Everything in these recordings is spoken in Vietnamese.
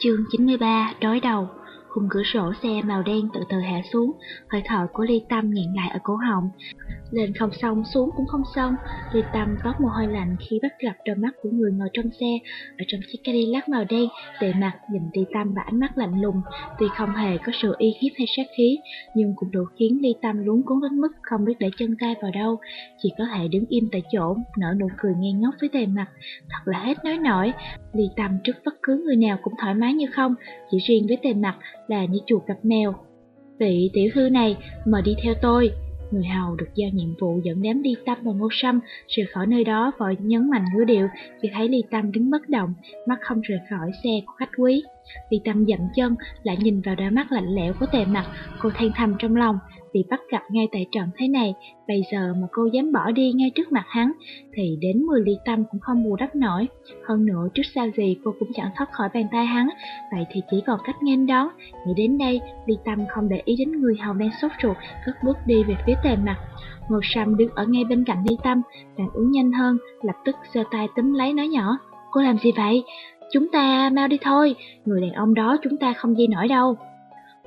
Chương 93 Đối đầu. Khung cửa sổ xe màu đen từ từ hạ xuống Hơi thở của Ly Tâm nghẹn lại ở cổ họng lên không xong, xuống cũng không xong. Ly Tâm có mồ hôi lạnh khi bắt gặp đôi mắt của người ngồi trong xe. Ở trong chiếc Cadillac màu đen, bề mặt nhìn Ly Tâm và ánh mắt lạnh lùng. Tuy không hề có sự y hiếp hay sát khí, nhưng cũng đủ khiến Ly Tâm luống cuốn đến mức không biết để chân tay vào đâu. Chỉ có thể đứng im tại chỗ, nở nụ cười ngây ngốc với tề mặt. Thật là hết nói nổi. Ly Tâm trước bất cứ người nào cũng thoải mái như không, chỉ riêng với tề mặt là như chuột gặp mèo. Vị tiểu thư này, mời đi theo tôi. Người hầu được giao nhiệm vụ dẫn đám Ly Tâm và Ngô Sâm rời khỏi nơi đó vội nhấn mạnh ngữ điệu khi thấy Ly Tâm đứng bất động, mắt không rời khỏi xe của khách quý. Vì Tâm dậm chân, lại nhìn vào đôi mắt lạnh lẽo của tề mặt, cô than thầm trong lòng, bị bắt gặp ngay tại trận thế này, bây giờ mà cô dám bỏ đi ngay trước mặt hắn, thì đến 10 ly tâm cũng không bù đắp nổi. Hơn nữa, trước sau gì cô cũng chẳng thoát khỏi bàn tay hắn, vậy thì chỉ còn cách nghênh đón. Nghĩ đến đây, ly tâm không để ý đến người hầu đang sốt ruột, cất bước đi về phía tề mặt. Ngô Sâm đứng ở ngay bên cạnh ly tâm, phản ứng nhanh hơn, lập tức giơ tay túm lấy nói nhỏ. Cô làm gì vậy? Chúng ta mau đi thôi, người đàn ông đó chúng ta không dây nổi đâu.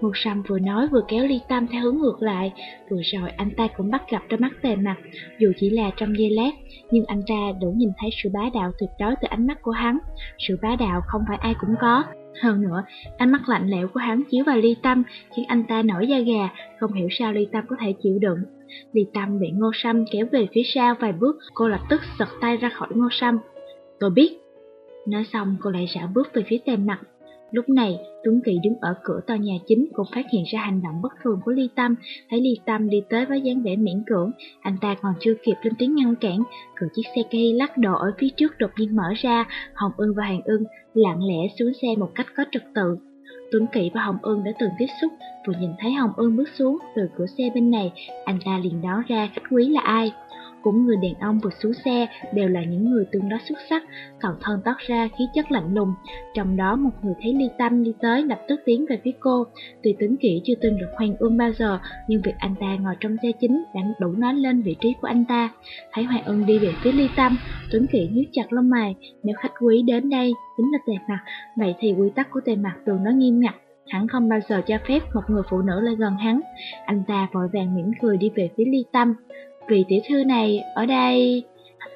Ngô Sâm vừa nói vừa kéo Ly Tâm theo hướng ngược lại, vừa rồi anh ta cũng bắt gặp đôi mắt tề mặt, dù chỉ là trong giây lát, nhưng anh ta đủ nhìn thấy sự bá đạo tuyệt đối từ ánh mắt của hắn. Sự bá đạo không phải ai cũng có. Hơn nữa, ánh mắt lạnh lẽo của hắn chiếu vào Ly Tâm khiến anh ta nổi da gà, không hiểu sao Ly Tâm có thể chịu đựng. Ly Tâm bị Ngô Sâm kéo về phía sau vài bước, cô lập tức giật tay ra khỏi Ngô Sâm. Tôi biết. Nói xong cô lại rảo bước về phía tề mặt, Lúc này, Tuấn Kỳ đứng ở cửa tòa nhà chính cũng phát hiện ra hành động bất thường của Ly Tâm. Thấy Ly Tâm đi tới với dáng vẻ miễn cưỡng, anh ta còn chưa kịp lên tiếng ngăn cản. Cửa chiếc xe cây lắc đổ ở phía trước đột nhiên mở ra, Hồng Ưng và Hàng Ưng lặng lẽ xuống xe một cách có trật tự. Tuấn Kỵ và Hồng Ưng đã từng tiếp xúc, vừa nhìn thấy Hồng Ưng bước xuống từ cửa xe bên này, anh ta liền đoán ra khách quý là ai cũng người đàn ông vừa xuống xe đều là những người tương đối xuất sắc, toàn thân tóc ra khí chất lạnh lùng. Trong đó một người thấy Ly Tâm đi tới lập tức tiến về phía cô. Tuy tính kỹ chưa từng được Hoàng Ương bao giờ, nhưng việc anh ta ngồi trong xe chính đã đủ nói lên vị trí của anh ta. Thấy Hoàng Ương đi về phía Ly Tâm, Tuấn Kỵ nhíu chặt lông mày, nếu khách quý đến đây chính là tề mặt, vậy thì quy tắc của tề mặt tường nó nghiêm ngặt, hắn không bao giờ cho phép một người phụ nữ lại gần hắn. Anh ta vội vàng mỉm cười đi về phía ly tâm. Vì tiểu thư này ở đây...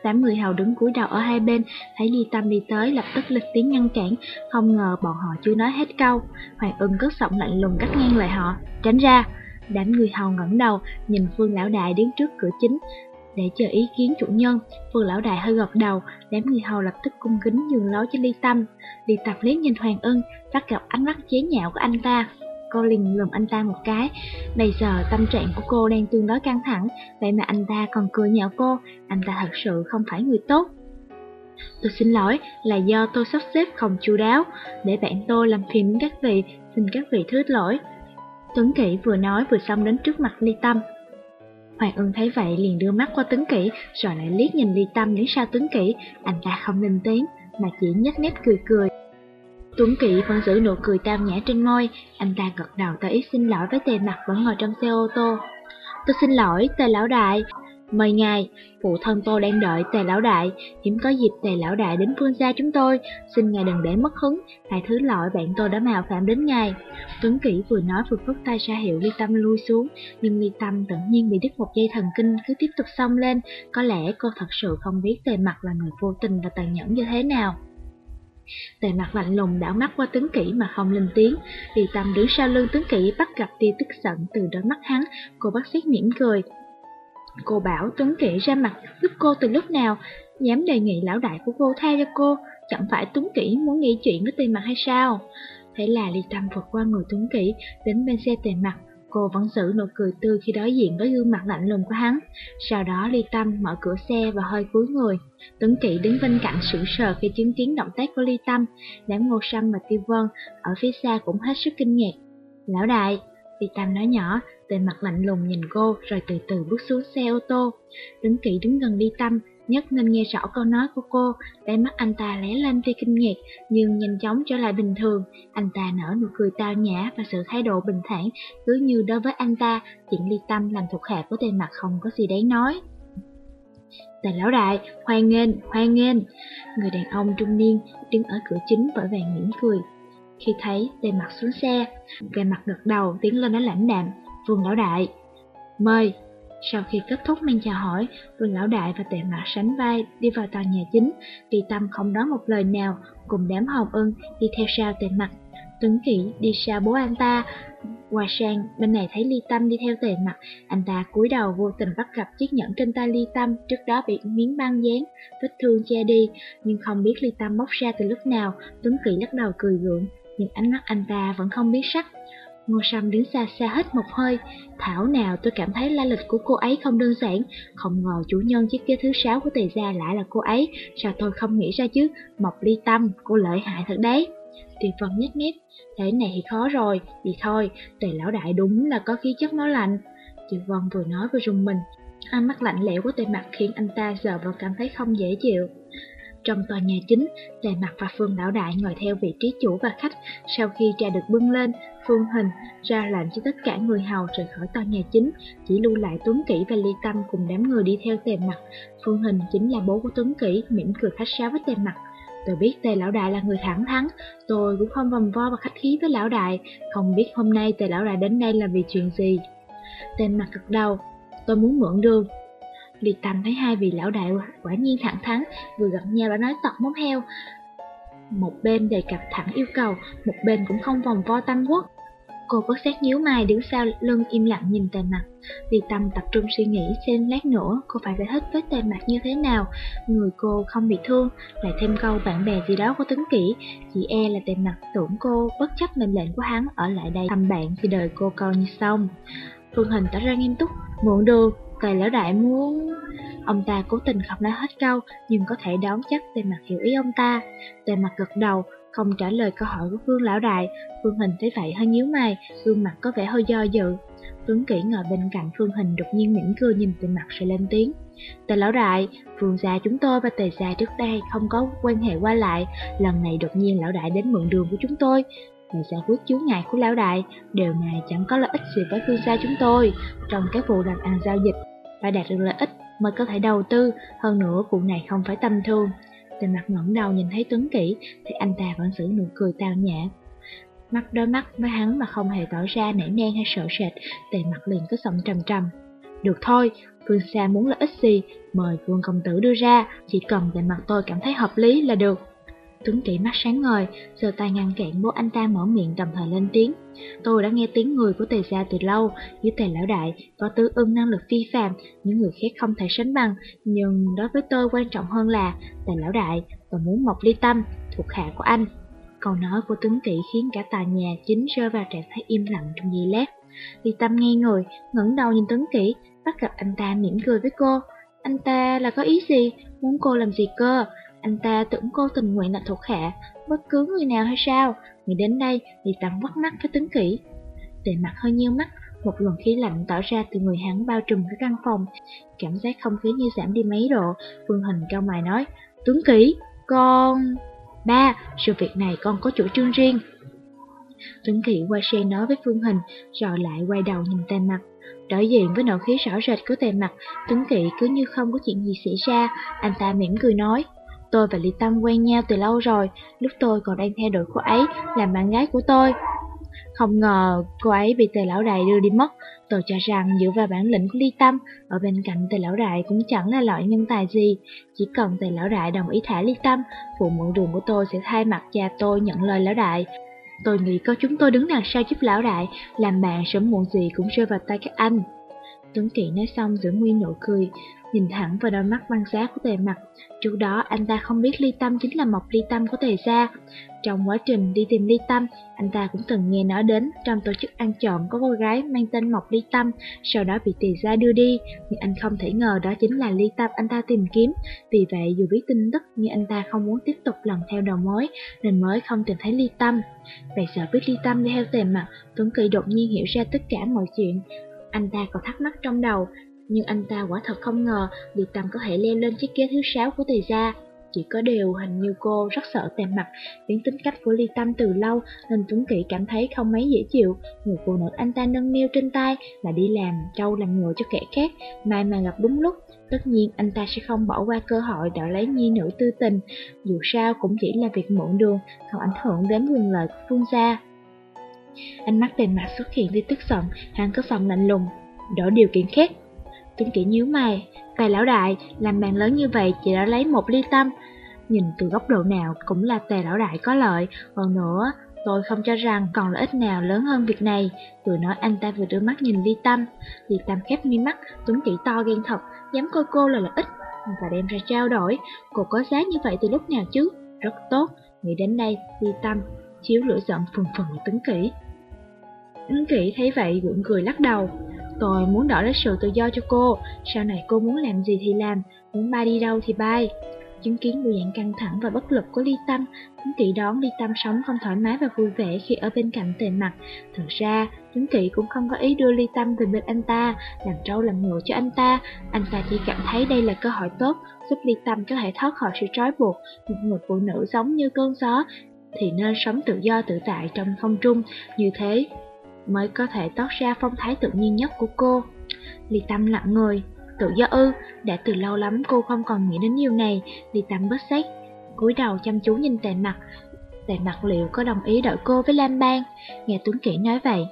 Tám người hầu đứng cúi đầu ở hai bên, thấy Ly Tâm đi tới lập tức lịch tiếng ngăn cản, không ngờ bọn họ chưa nói hết câu. Hoàng ưng cất giọng lạnh lùng cắt ngang lời họ, tránh ra. Đám người hầu ngẩng đầu, nhìn Phương Lão Đại đứng trước cửa chính, để chờ ý kiến chủ nhân. Phương Lão Đại hơi gật đầu, đám người hầu lập tức cung kính nhường lối cho Ly Tâm. Ly Tập liếc nhìn Hoàng ưng, bắt gặp ánh mắt chế nhạo của anh ta, Cô liền lùm anh ta một cái. Bây giờ tâm trạng của cô đang tương đối căng thẳng, Vậy mà anh ta còn cười nhạo cô. Anh ta thật sự không phải người tốt. Tôi xin lỗi, là do tôi sắp xếp không chu đáo. Để bạn tôi làm phiền đến các vị, Xin các vị thứ lỗi. Tuấn Kỷ vừa nói vừa xong đến trước mặt Ly Tâm. Hoàng ưng thấy vậy liền đưa mắt qua Tuấn Kỷ, Rồi lại liếc nhìn Ly Tâm đứng sau Tuấn Kỷ. Anh ta không lên tiếng, Mà chỉ nhếch mép cười cười. Tuấn Kỵ vẫn giữ nụ cười tao nhã trên môi, anh ta gật đầu tỏ ý xin lỗi với tề mặt vẫn ngồi trong xe ô tô. Tôi xin lỗi, tề lão đại. Mời ngài, phụ thân tôi đang đợi tề lão đại, hiếm có dịp tề lão đại đến phương xa chúng tôi, xin ngài đừng để mất hứng, hãy thứ lỗi bạn tôi đã mạo phạm đến ngài. Tuấn Kỷ vừa nói vừa phất tay ra hiệu Ly Tâm lui xuống, nhưng Ly Tâm tự nhiên bị đứt một dây thần kinh cứ tiếp tục xông lên, có lẽ cô thật sự không biết tề mặt là người vô tình và tàn nhẫn như thế nào. Tề mặt lạnh lùng đảo mắt qua tướng kỹ mà không lên tiếng. Vì tâm đứng sau lưng tướng kỹ bắt gặp tia tức giận từ đôi mắt hắn, cô bác sĩ mỉm cười. Cô bảo Tuấn Kỵ ra mặt giúp cô từ lúc nào, dám đề nghị lão đại của cô tha cho cô, chẳng phải Tuấn Kỷ muốn nghĩ chuyện với tề mặt hay sao? Thế là Ly Tâm vượt qua người Tuấn Kỷ, đến bên xe tề mặt, Cô vẫn giữ nụ cười tươi khi đối diện với gương mặt lạnh lùng của hắn. Sau đó Ly Tâm mở cửa xe và hơi cúi người. Tuấn Kỵ đứng bên cạnh sững sờ khi chứng kiến động tác của Ly Tâm. Đám ngô sâm và tiêu vân ở phía xa cũng hết sức kinh ngạc. Lão đại, Ly Tâm nói nhỏ, tên mặt lạnh lùng nhìn cô rồi từ từ bước xuống xe ô tô. Tuấn Kỵ đứng gần Ly Tâm, nhất nên nghe rõ câu nói của cô, đáy mắt anh ta lé lên tia kinh ngạc, nhưng nhanh chóng trở lại bình thường. Anh ta nở nụ cười tao nhã và sự thái độ bình thản, cứ như đối với anh ta, chuyện ly tâm làm thuộc hạ của tề mặt không có gì đáng nói. Tề lão đại, hoan nghênh, hoan nghênh. Người đàn ông trung niên đứng ở cửa chính vội vàng mỉm cười. Khi thấy tề mặt xuống xe, về mặt gật đầu tiến lên nói lãnh đạm, vương lão đại. Mời, sau khi kết thúc men chào hỏi, Vương Lão Đại và Tệ Mặt sánh vai đi vào tòa nhà chính. vì Tâm không nói một lời nào, cùng đám hồng ưng đi theo sau Tệ Mặt. Tuấn Kỵ đi sau bố anh ta, qua sang bên này thấy Ly Tâm đi theo Tề Mặt, anh ta cúi đầu vô tình bắt gặp chiếc nhẫn trên tay Ly Tâm, trước đó bị miếng băng dán, vết thương che đi, nhưng không biết Ly Tâm móc ra từ lúc nào. Tuấn Kỵ lắc đầu cười gượng, nhưng ánh mắt anh ta vẫn không biết sắc. Ngô Sâm đứng xa xa hết một hơi, thảo nào tôi cảm thấy la lịch của cô ấy không đơn giản, không ngờ chủ nhân chiếc ghế thứ sáu của tề gia lại là cô ấy, sao tôi không nghĩ ra chứ, Mộc Ly Tâm, cô lợi hại thật đấy. Tuyệt Vân nhếch mép, thế này thì khó rồi, thì thôi, tề lão đại đúng là có khí chất máu lạnh. Tuyệt Vân vừa nói vừa rùng mình, ánh mắt lạnh lẽo của tề mặt khiến anh ta giờ vẫn cảm thấy không dễ chịu. Trong tòa nhà chính, Tề Mặt và Phương Lão Đại ngồi theo vị trí chủ và khách. Sau khi trà được bưng lên, Phương Hình ra lệnh cho tất cả người hầu rời khỏi tòa nhà chính, chỉ lưu lại Tuấn Kỷ và Ly Tâm cùng đám người đi theo Tề Mặt. Phương Hình chính là bố của Tuấn Kỷ, mỉm cười khách sáo với Tề Mặt. Tôi biết Tề Lão Đại là người thẳng thắn, tôi cũng không vòng vo và khách khí với Lão Đại, không biết hôm nay Tề Lão Đại đến đây là vì chuyện gì. Tề Mặt gật đầu, tôi muốn mượn đường, Liệt Tâm thấy hai vị lão đại quả nhiên thẳng thắn, vừa gặp nhau đã nói tọt móng heo. Một bên đề cập thẳng yêu cầu, một bên cũng không vòng vo tam quốc. Cô bất xét nhíu mày đứng sau lưng im lặng nhìn tề mặt. Liệt Tâm tập trung suy nghĩ xem lát nữa cô phải giải thích với tề mặt như thế nào. Người cô không bị thương, lại thêm câu bạn bè gì đó có tính kỹ. Chỉ e là tề mặt tưởng cô bất chấp mệnh lệnh của hắn ở lại đây thăm bạn thì đời cô coi như xong. Phương Hình tỏ ra nghiêm túc, muộn đường. Tề lão đại muốn... Ông ta cố tình không nói hết câu, nhưng có thể đoán chắc tề mặt hiểu ý ông ta. Tề mặt gật đầu, không trả lời câu hỏi của Phương lão đại. Phương Hình thấy vậy hơi nhíu mày, gương mặt có vẻ hơi do dự. Tuấn Kỷ ngồi bên cạnh Phương Hình đột nhiên mỉm cười nhìn tề mặt rồi lên tiếng. Tề lão đại, Phương gia chúng tôi và tề gia trước đây không có quan hệ qua lại. Lần này đột nhiên lão đại đến mượn đường của chúng tôi để giải quyết chú ngại của lão đại, điều này chẳng có lợi ích gì với phương gia chúng tôi. Trong các vụ làm ăn giao dịch, phải đạt được lợi ích mới có thể đầu tư, hơn nữa vụ này không phải tâm thương. Tề mặt ngẩng đầu nhìn thấy Tuấn Kỷ, thì anh ta vẫn giữ nụ cười tao nhã. Mắt đôi mắt với hắn mà không hề tỏ ra nể nang hay sợ sệt, tề mặt liền có giọng trầm trầm. Được thôi, Phương Sa muốn lợi ích gì, mời Vương Công Tử đưa ra, chỉ cần tề mặt tôi cảm thấy hợp lý là được. Tuấn Kỵ mắt sáng ngời, giơ tay ngăn cản bố anh ta mở miệng đồng thời lên tiếng. Tôi đã nghe tiếng người của tề gia từ lâu, dưới tề lão đại có tứ ưng năng lực phi phàm, những người khác không thể sánh bằng. Nhưng đối với tôi quan trọng hơn là tề lão đại, và muốn mọc ly tâm, thuộc hạ của anh. Câu nói của Tuấn Kỵ khiến cả tòa nhà chính rơi vào trạng thái im lặng trong giây lát. Ly tâm nghe người, ngẩng đầu nhìn Tuấn Kỵ, bắt gặp anh ta mỉm cười với cô. Anh ta là có ý gì? Muốn cô làm gì cơ? Anh ta tưởng cô tình nguyện là thuộc hạ, bất cứ người nào hay sao? Người đến đây thì tặng quắt mắt với tướng kỹ. Tề mặt hơi nhiêu mắt, một luồng khí lạnh tỏ ra từ người hắn bao trùm cái căn phòng. Cảm giác không khí như giảm đi mấy độ, Phương Hình cao mày nói, Tuấn Kỹ con... Ba, sự việc này con có chủ trương riêng. Tuấn Kỹ quay xe nói với Phương Hình, rồi lại quay đầu nhìn tề mặt. Đối diện với nỗi khí rõ rệt của tề mặt, Tuấn Kỵ cứ như không có chuyện gì xảy ra, anh ta mỉm cười nói. Tôi và Lý Tâm quen nhau từ lâu rồi, lúc tôi còn đang theo đuổi cô ấy làm bạn gái của tôi. Không ngờ cô ấy bị tề lão đại đưa đi mất. Tôi cho rằng dựa vào bản lĩnh của Ly Tâm, ở bên cạnh tề lão đại cũng chẳng là loại nhân tài gì. Chỉ cần tề lão đại đồng ý thả Ly Tâm, phụ mượn đường của tôi sẽ thay mặt cha tôi nhận lời lão đại. Tôi nghĩ có chúng tôi đứng đằng sau giúp lão đại, làm bạn sớm muộn gì cũng rơi vào tay các anh. Tuấn Kỵ nói xong giữ nguyên nụ cười, nhìn thẳng vào đôi mắt băng giá của tề mặt. Trước đó anh ta không biết ly tâm chính là một ly tâm của tề gia. Trong quá trình đi tìm ly tâm, anh ta cũng từng nghe nói đến trong tổ chức ăn trộm có cô gái mang tên Mộc Ly Tâm, sau đó bị tề gia đưa đi, nhưng anh không thể ngờ đó chính là ly tâm anh ta tìm kiếm. Vì vậy dù biết tin tức nhưng anh ta không muốn tiếp tục lần theo đầu mối nên mới không tìm thấy ly tâm. Vậy sợ biết ly tâm đi theo tề mặt, Tuấn Kỳ đột nhiên hiểu ra tất cả mọi chuyện. Anh ta còn thắc mắc trong đầu, nhưng anh ta quả thật không ngờ Liệt Tầm có thể leo lên chiếc ghế thứ sáu của tề gia. Chỉ có điều hình như cô rất sợ tề mặt, biến tính cách của Ly Tâm từ lâu nên Tuấn Kỵ cảm thấy không mấy dễ chịu. Người phụ nữ anh ta nâng niu trên tay là đi làm trâu làm ngựa cho kẻ khác, mai mà gặp đúng lúc. Tất nhiên anh ta sẽ không bỏ qua cơ hội đạo lấy nhi nữ tư tình, dù sao cũng chỉ là việc mượn đường, không ảnh hưởng đến quyền lợi của Phương gia. Ánh mắt bề mặt xuất hiện đi tức giận, hắn có giọng lạnh lùng, đổi điều kiện khác. Tuấn Kỷ nhíu mày, tài lão đại, làm bàn lớn như vậy chỉ đã lấy một ly tâm. Nhìn từ góc độ nào cũng là tề lão đại có lợi, còn nữa tôi không cho rằng còn lợi ích nào lớn hơn việc này. Vừa nói anh ta vừa đưa mắt nhìn ly tâm, ly tâm khép mi mắt, Tuấn Kỷ to ghen thật, dám coi cô là lợi ích và đem ra trao đổi. Cô có giá như vậy từ lúc nào chứ? Rất tốt, nghĩ đến đây, ly tâm, chiếu lửa giận phừng phừng Tuấn Kỷ. Ứng Kỵ thấy vậy gượng cười lắc đầu. Tôi muốn đỡ lấy sự tự do cho cô, sau này cô muốn làm gì thì làm, muốn bay đi đâu thì bay. Chứng kiến bộ dạng căng thẳng và bất lực của Ly Tâm, Tuấn Kỵ đón Ly Tâm sống không thoải mái và vui vẻ khi ở bên cạnh tề mặt. Thật ra, Tuấn Kỵ cũng không có ý đưa Ly Tâm về bên anh ta, làm trâu làm ngựa cho anh ta. Anh ta chỉ cảm thấy đây là cơ hội tốt, giúp Ly Tâm có thể thoát khỏi sự trói buộc. Một người phụ nữ giống như cơn gió, thì nên sống tự do tự tại trong không trung, như thế mới có thể toát ra phong thái tự nhiên nhất của cô. Ly Tâm lặng người, tự do ư, đã từ lâu lắm cô không còn nghĩ đến điều này, Ly Tâm bất xét, cúi đầu chăm chú nhìn tề mặt. Tề mặt liệu có đồng ý đợi cô với Lam Bang, nghe Tuấn Kỷ nói vậy.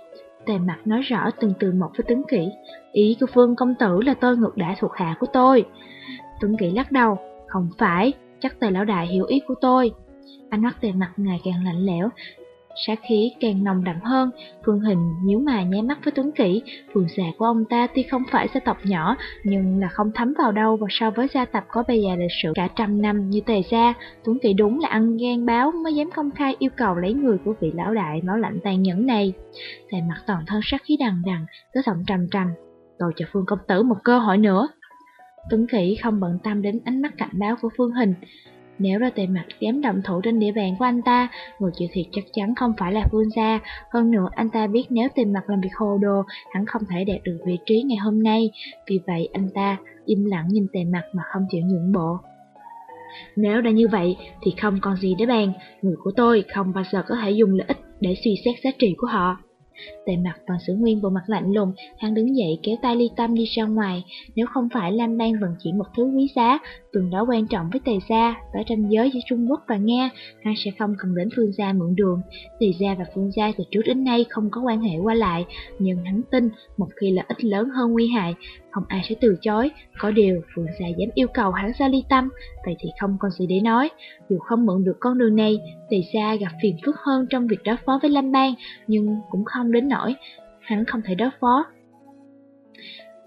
Tề mặt nói rõ từng từ một với Tuấn Kỷ, ý của Phương Công Tử là tôi ngược đãi thuộc hạ của tôi. Tuấn Kỷ lắc đầu, không phải, chắc tề lão đại hiểu ý của tôi. Ánh mắt tề mặt ngày càng lạnh lẽo, Sát khí càng nồng đậm hơn, Phương Hình nhíu mày nháy mắt với Tuấn Kỷ, phường xà của ông ta tuy không phải gia tộc nhỏ, nhưng là không thấm vào đâu và so với gia tộc có bề dày lịch sử cả trăm năm như Tề Gia, Tuấn Kỷ đúng là ăn gan báo mới dám công khai yêu cầu lấy người của vị lão đại máu lạnh tàn nhẫn này. Tề mặt toàn thân sát khí đằng đằng, tới giọng trầm trầm, tôi cho Phương công tử một cơ hội nữa. Tuấn Kỷ không bận tâm đến ánh mắt cảnh báo của Phương Hình, nếu ra tề mặt dám động thủ trên địa bàn của anh ta, người chịu thiệt chắc chắn không phải là Phương Gia. Hơn nữa, anh ta biết nếu tề mặt làm việc hồ đồ, hắn không thể đạt được vị trí ngày hôm nay. Vì vậy, anh ta im lặng nhìn tề mặt mà không chịu nhượng bộ. Nếu đã như vậy thì không còn gì để bàn, người của tôi không bao giờ có thể dùng lợi ích để suy xét giá trị của họ. Tề mặt toàn sử nguyên bộ mặt lạnh lùng, hắn đứng dậy kéo tay ly tâm đi ra ngoài. Nếu không phải Lam Bang vận chuyển một thứ quý giá, từng đó quan trọng với Tề Gia, ở tranh giới giữa Trung Quốc và Nga, hắn sẽ không cần đến Phương Gia mượn đường. Tề Gia và Phương Gia từ trước đến nay không có quan hệ qua lại, nhưng hắn tin một khi lợi ích lớn hơn nguy hại, không ai sẽ từ chối. Có điều, Phương Gia dám yêu cầu hắn ra ly tâm, vậy thì không còn gì để nói. Dù không mượn được con đường này, Tề Gia gặp phiền phức hơn trong việc đối phó với Lâm Bang, nhưng cũng không đến nỗi hắn không thể đối phó.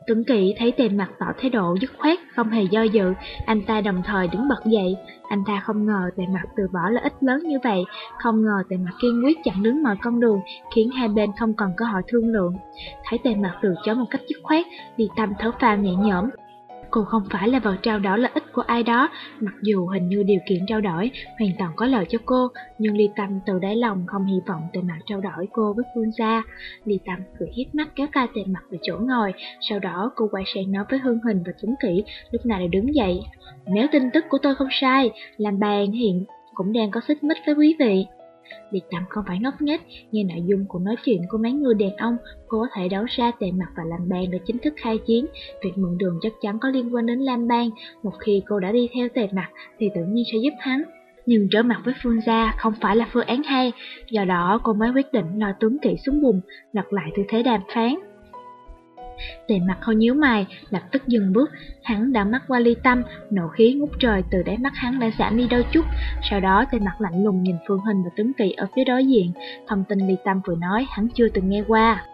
Tuấn Kỵ thấy tề mặt tỏ thái độ dứt khoát, không hề do dự, anh ta đồng thời đứng bật dậy. Anh ta không ngờ tề mặt từ bỏ lợi ích lớn như vậy, không ngờ tề mặt kiên quyết chặn đứng mọi con đường, khiến hai bên không còn cơ hội thương lượng. Thấy tề mặt từ chối một cách dứt khoát, đi tâm thở phào nhẹ nhõm, Cô không phải là vật trao đổi lợi ích của ai đó, mặc dù hình như điều kiện trao đổi hoàn toàn có lợi cho cô, nhưng Ly Tâm từ đáy lòng không hy vọng tề mặt trao đổi cô với Phương Gia. Ly Tâm cười hít mắt kéo tay tề mặt về chỗ ngồi, sau đó cô quay sang nói với Hương Hình và Tuấn Kỷ, lúc này lại đứng dậy. Nếu tin tức của tôi không sai, làm bàn hiện cũng đang có xích mích với quý vị. Liệt Tâm không phải ngốc nghếch, nghe nội dung của nói chuyện của mấy người đàn ông, cô có thể đấu ra tề mặt và làm bàn để chính thức khai chiến. Việc mượn đường chắc chắn có liên quan đến Lam Bang, một khi cô đã đi theo tề mặt thì tự nhiên sẽ giúp hắn. Nhưng trở mặt với Phương Gia không phải là phương án hay, do đó cô mới quyết định lo tuấn kỵ xuống bùn, lật lại tư thế đàm phán. Tề mặt hơi nhíu mày, lập tức dừng bước, hắn đã mắt qua ly tâm, nổ khí ngút trời từ đáy mắt hắn đã giảm đi đôi chút. Sau đó tề mặt lạnh lùng nhìn Phương Hình và Tuấn Kỳ ở phía đối diện, thông tin ly tâm vừa nói hắn chưa từng nghe qua.